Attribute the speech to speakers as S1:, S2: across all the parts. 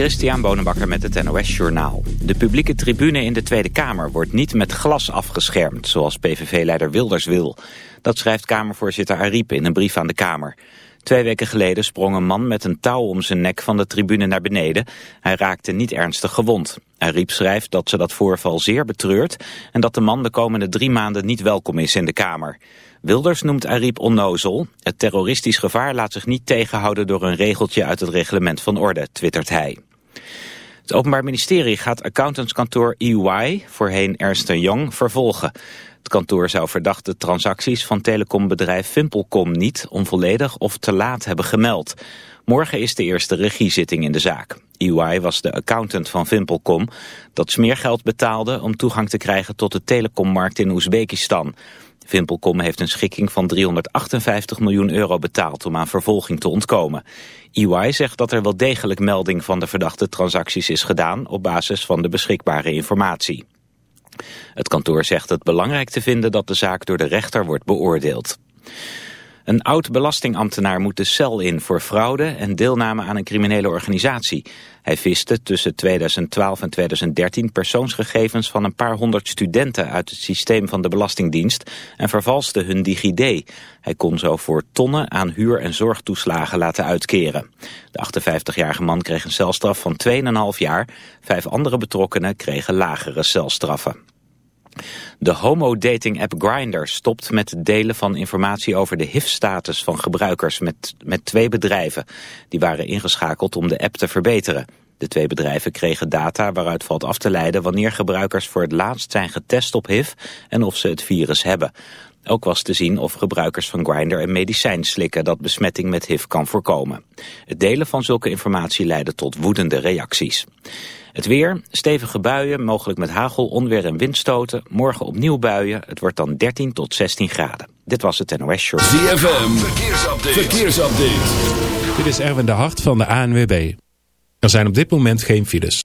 S1: Christian Bonenbakker met het NOS Journaal. De publieke tribune in de Tweede Kamer wordt niet met glas afgeschermd, zoals PVV-leider Wilders wil. Dat schrijft Kamervoorzitter Ariep in een brief aan de Kamer. Twee weken geleden sprong een man met een touw om zijn nek van de tribune naar beneden. Hij raakte niet ernstig gewond. Ariep schrijft dat ze dat voorval zeer betreurt en dat de man de komende drie maanden niet welkom is in de Kamer. Wilders noemt Ariep onnozel. Het terroristisch gevaar laat zich niet tegenhouden door een regeltje uit het reglement van orde, twittert hij. Het Openbaar Ministerie gaat accountantskantoor EY, voorheen Ernst Young, vervolgen. Het kantoor zou verdachte transacties van telecombedrijf Vimpelcom niet onvolledig of te laat hebben gemeld. Morgen is de eerste regiezitting in de zaak. EY was de accountant van Vimpelcom dat smeergeld betaalde om toegang te krijgen tot de telecommarkt in Oezbekistan. Vimpelcom heeft een schikking van 358 miljoen euro betaald om aan vervolging te ontkomen. EY zegt dat er wel degelijk melding van de verdachte transacties is gedaan op basis van de beschikbare informatie. Het kantoor zegt het belangrijk te vinden dat de zaak door de rechter wordt beoordeeld. Een oud-belastingambtenaar moet de cel in voor fraude en deelname aan een criminele organisatie. Hij viste tussen 2012 en 2013 persoonsgegevens van een paar honderd studenten uit het systeem van de Belastingdienst en vervalste hun DigiD. Hij kon zo voor tonnen aan huur- en zorgtoeslagen laten uitkeren. De 58-jarige man kreeg een celstraf van 2,5 jaar. Vijf andere betrokkenen kregen lagere celstraffen. De homo-dating-app Grindr stopt met het delen van informatie over de HIV-status van gebruikers met, met twee bedrijven. Die waren ingeschakeld om de app te verbeteren. De twee bedrijven kregen data waaruit valt af te leiden wanneer gebruikers voor het laatst zijn getest op HIV en of ze het virus hebben. Ook was te zien of gebruikers van Grindr een medicijn slikken dat besmetting met HIV kan voorkomen. Het delen van zulke informatie leidde tot woedende reacties. Het weer, stevige buien, mogelijk met hagel, onweer en windstoten. Morgen opnieuw buien, het wordt dan 13 tot 16 graden. Dit was het NOS Show.
S2: ZFM, verkeersupdate. verkeersupdate.
S3: Dit is Erwin de Hart van de ANWB. Er zijn op dit moment geen files.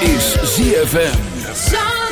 S4: Is
S5: ZFM.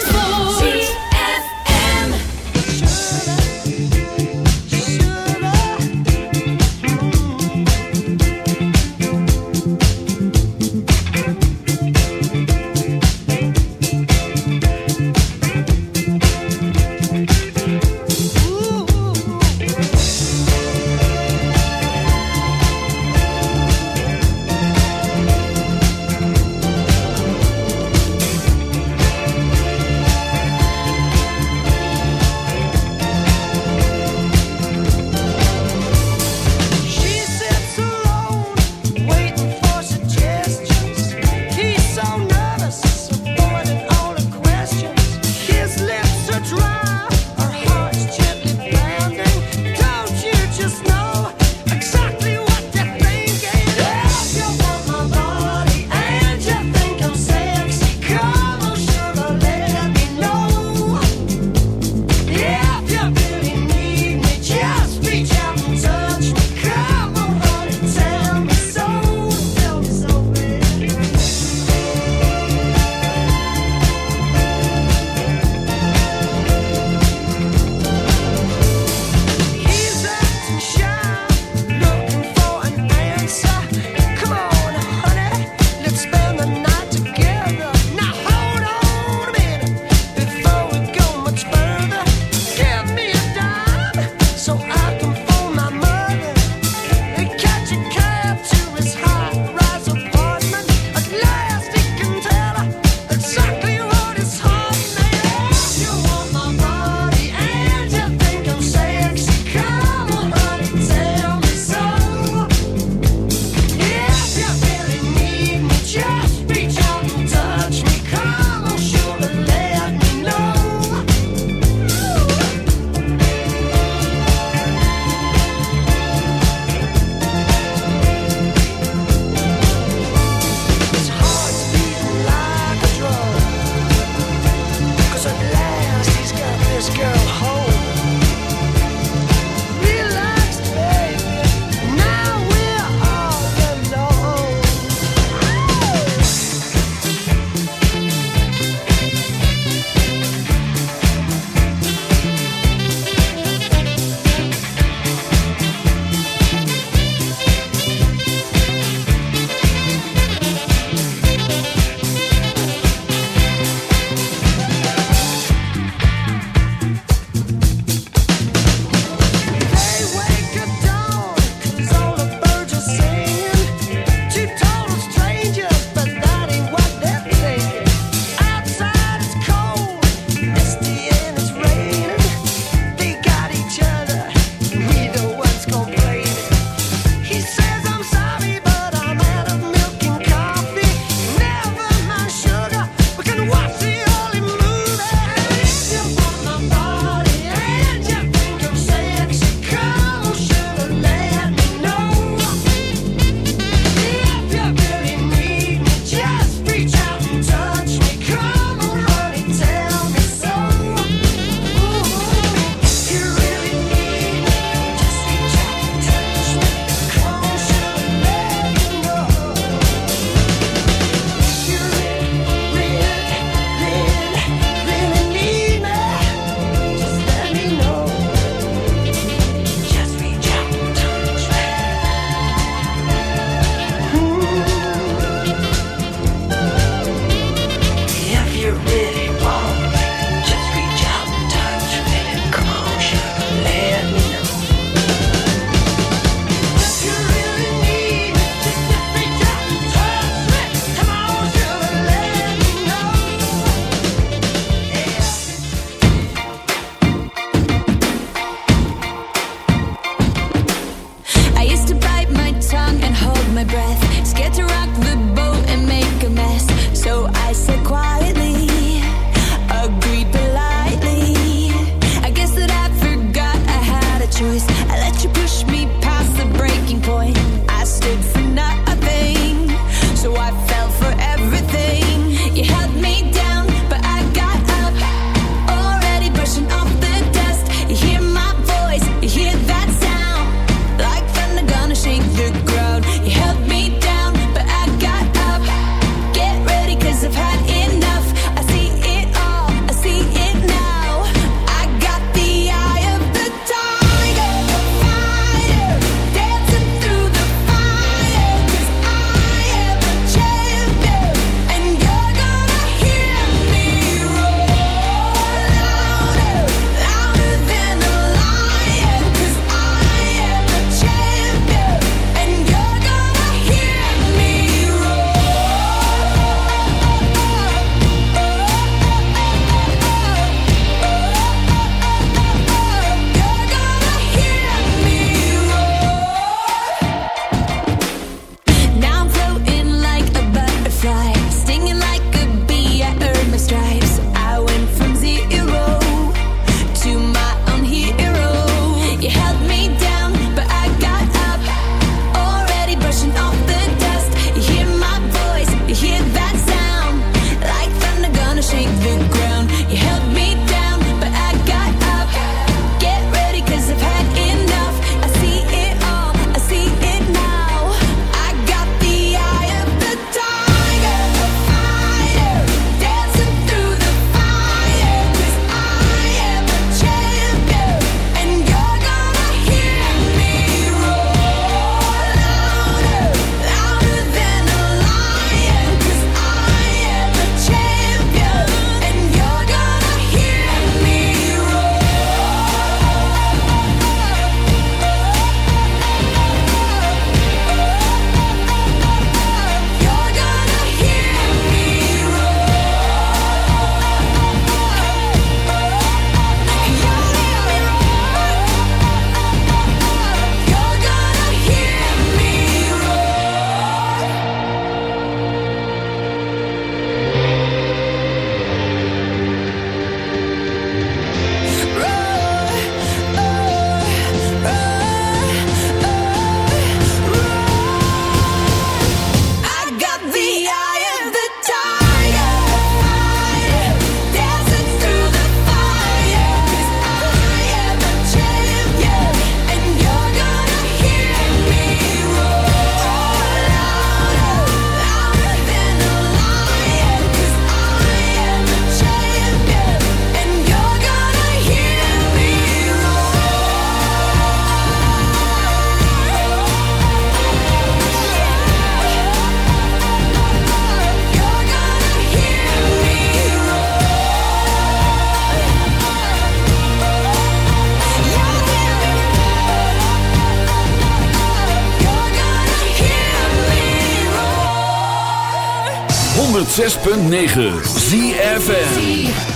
S5: 106.9 ZFM.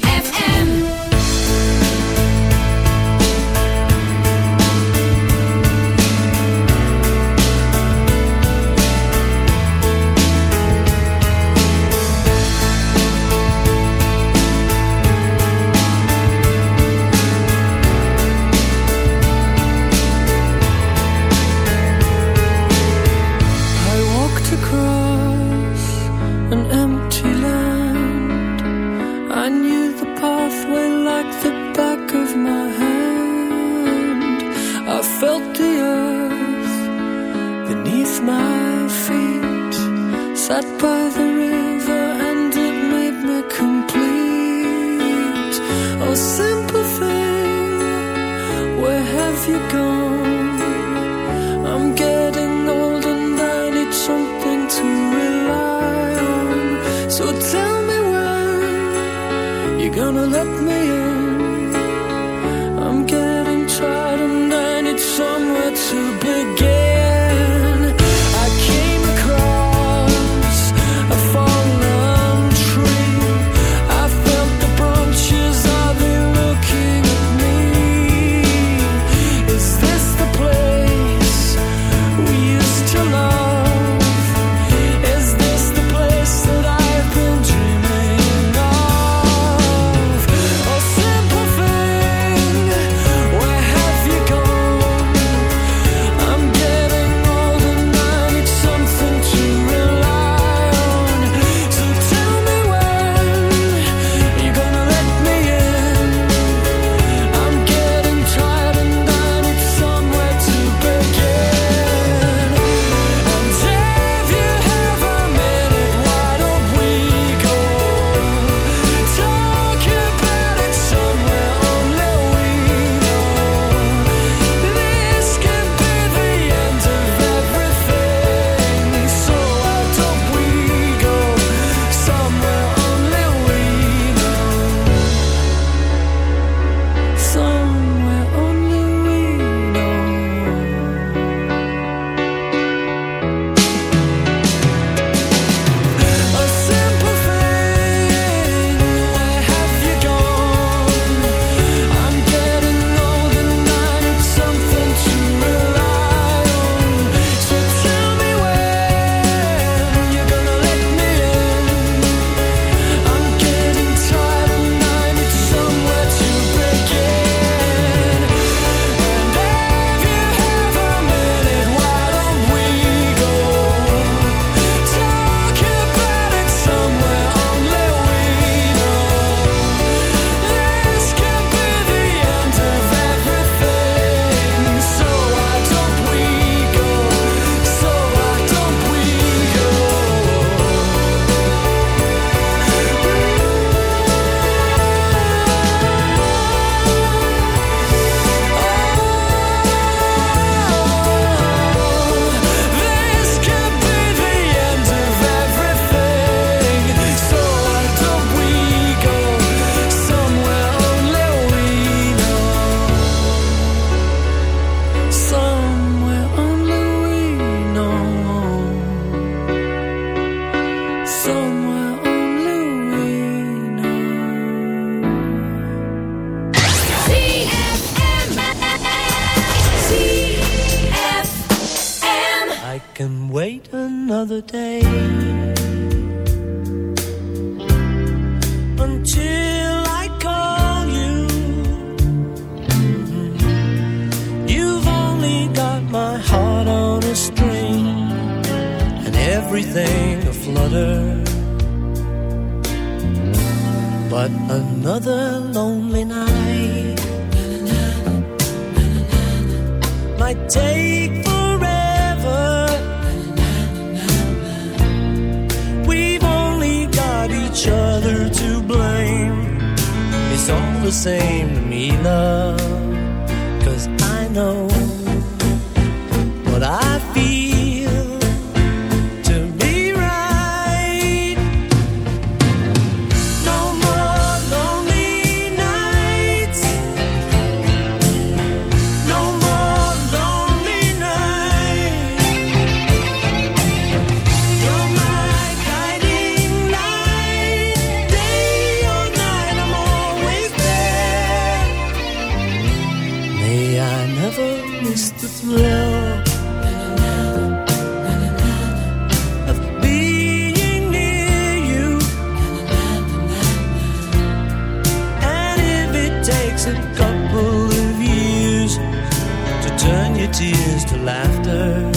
S6: takes a couple of years to turn your tears to laughter.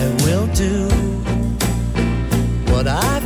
S6: I will do what
S7: I've